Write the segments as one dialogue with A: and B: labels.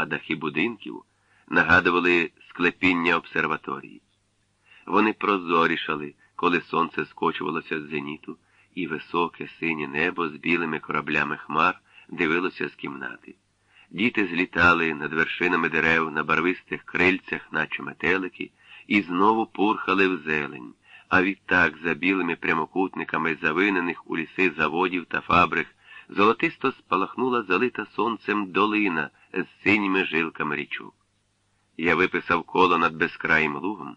A: а дахи будинків нагадували склепіння обсерваторії. Вони прозорішали, коли сонце скочувалося з зеніту, і високе синє небо з білими кораблями хмар дивилося з кімнати. Діти злітали над вершинами дерев на барвистих крильцях, наче метелики, і знову пурхали в зелень, а відтак за білими прямокутниками завинених у ліси заводів та фабрик золотисто спалахнула залита сонцем долина з синіми жилками річок. Я виписав коло над безкраїм лугом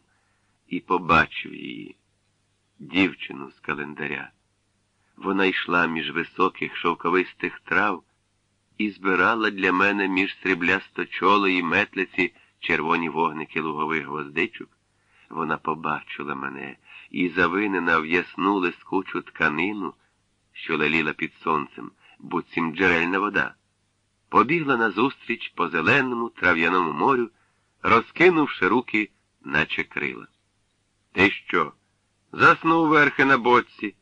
A: і побачив її, дівчину з календаря. Вона йшла між високих шовковистих трав і збирала для мене між сріблясто-чолої метлиці червоні вогники лугових гвоздичок. Вона побачила мене і завинена в ясну лискучу тканину, що леліла під сонцем, буцім джерельна вода. Побігла назустріч по зеленому трав'яному морю, розкинувши руки, наче крила. Ти що? Заснув верхи на боці,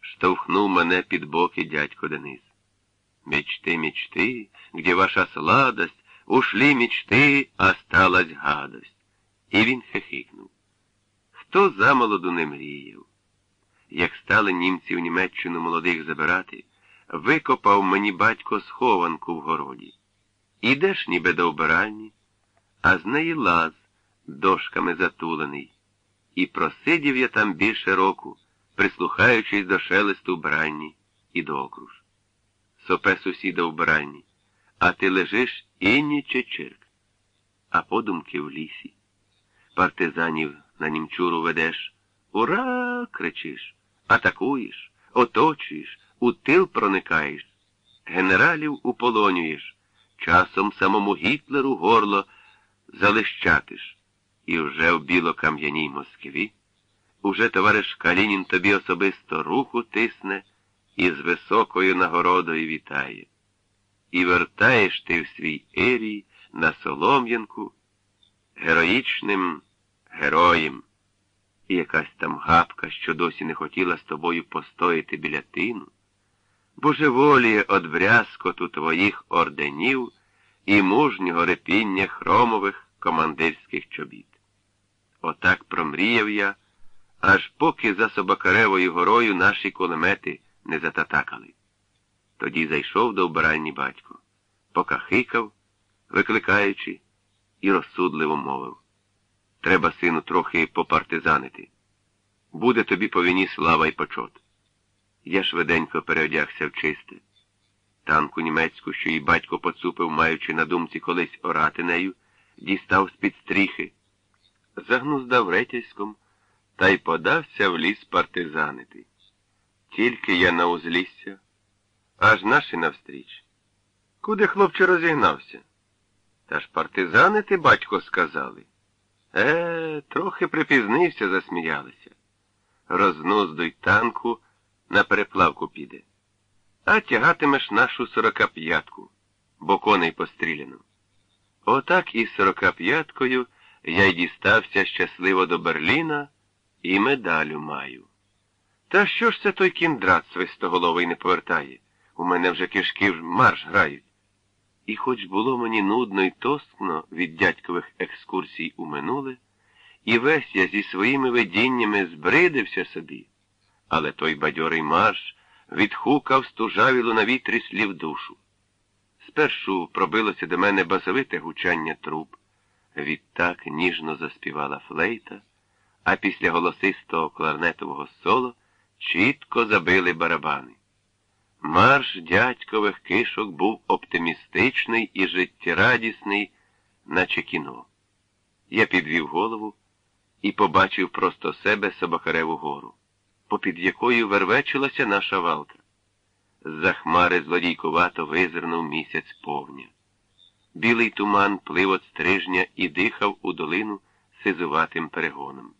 A: штовхнув мене під боки дядько Денис. Мечты, мечты, где ваша сладость, ушли мечти, осталась гадость. І він хихикнув. Хто замолоду не мріяв? Як стали німці в Німеччину молодих забирати, викопав мені батько схованку в городі. Ідеш ніби до вбиральні, а з неї лаз, дошками затулений. І просидів я там більше року, прислухаючись до шелесту вбиральні і до окруж. Сопе сусіда вбиральні, а ти лежиш і нічечирк, а подумки в лісі. Партизанів на німчуру ведеш. Ура! кричиш, атакуєш, оточуєш, у тил проникаєш, генералів уполонюєш, часом самому Гітлеру горло залищатиш. І вже в білокам'яній Москві, уже товариш Калінін тобі особисто руку тисне і з високою нагородою вітає. І вертаєш ти в свій ерій на Солом'янку героїчним героєм. І якась там гапка, що досі не хотіла з тобою постояти біля тину, божеволіє од брязкоту твоїх орденів і мужнього репіння хромових командирських чобіт. Отак промріяв я, аж поки за Собакаревою горою наші кулемети не зататакали. Тоді зайшов до вбиральні батько, покахикав, викликаючи, і розсудливо мовив. Треба, сину, трохи попартизанити. Буде тобі по війні слава й почот. Я швиденько переодягся в чисте. Танку німецьку, що її батько поцупив, маючи на думці колись орати нею, дістав з-під стріхи, загнуздав ретяськом та й подався в ліс партизанити. Тільки я на узлісся, аж наші навстріч. Куди хлопче розігнався? Та ж партизанити, батько, сказали. Е, трохи припізнився, засміялися. Рознуздуй танку на переплавку піде. А тягатимеш нашу сорокап'ятку, бо коней постріляно. Отак із сорокап'яткою я й дістався щасливо до Берліна і медалю маю. Та що ж це той кіндрат свистоголовий не повертає? У мене вже кишки в марш грають. І хоч було мені нудно і тоскно від дядькових екскурсій у минуле, і весь я зі своїми видіннями збридився собі, але той бадьорий марш відхукав стужавілу на вітрі слів душу. Спершу пробилося до мене базовите гучання труб, відтак ніжно заспівала флейта, а після голосистого кларнетового соло чітко забили барабани. Марш дядькових кишок був оптимістичний і життєрадісний, наче кіно. Я підвів голову і побачив просто себе Собакареву гору, попід якою вервечилася наша валка. З-за хмари злодійкувато визирнув місяць повня. Білий туман плив от стрижня і дихав у долину сизуватим перегоном.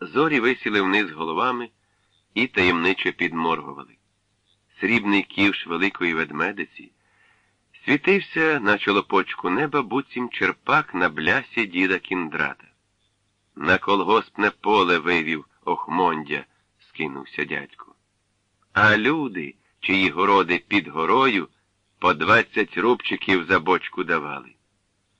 A: Зорі висіли вниз головами і таємниче підморгували. Срібний ківш великої ведмедиці світився на чолопочку неба буцім черпак на блясі діда кіндрата. На колгоспне поле вивів охмондя, скинувся дядько. А люди, чиї городи під горою, По двадцять рубчиків за бочку давали.